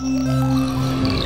Música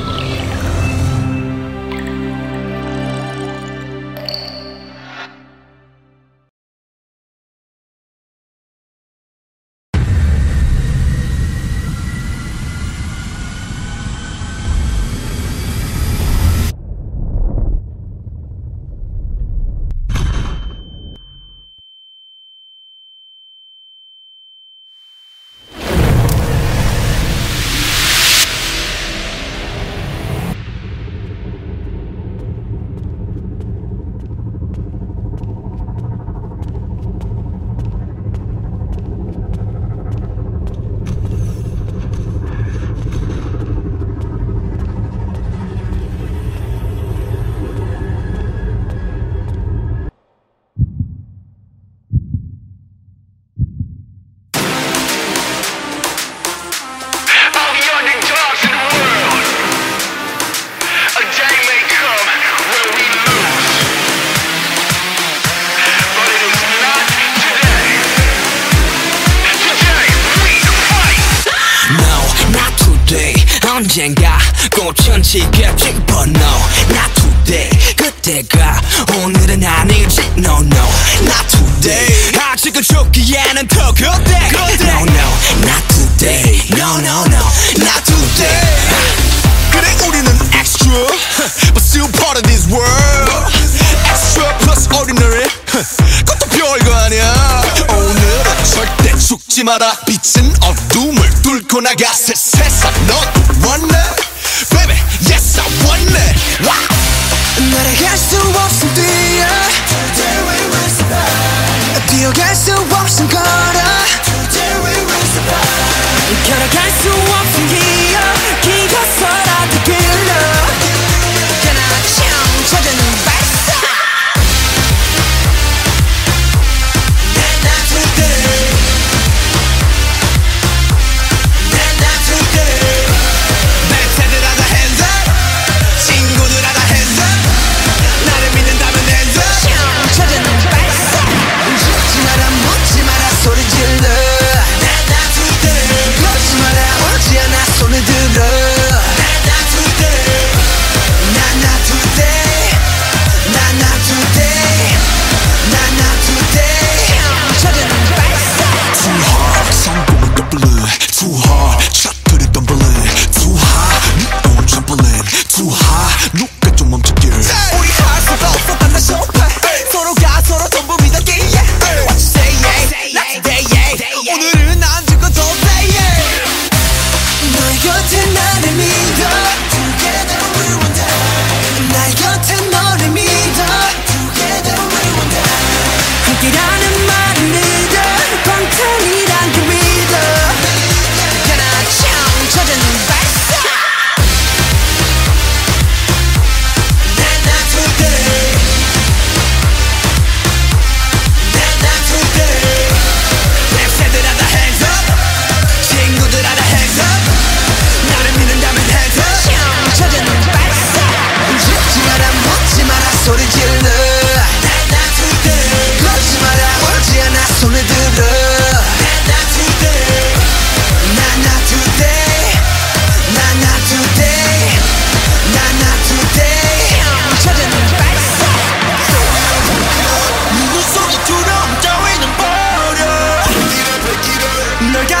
언젠가 꽂힌지 겹친 번호 Not today 그때가 오늘은 아니지 No no Not today 아직은 죽기에는 더 그때 No no Not today No no no Not today 시마다 빛은 어둠을 뚫고 나가 새 세상 너도 원해. Baby yes I want it. wow. 날아갈 수 없음 뛰어 Today we will survive 뛰어갈 수 없음 걸어 Today we will survive 걸어갈 수 없음 길.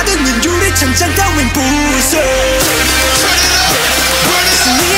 모든 인류를 천장 따윈 부숴 Burn it up, burn it up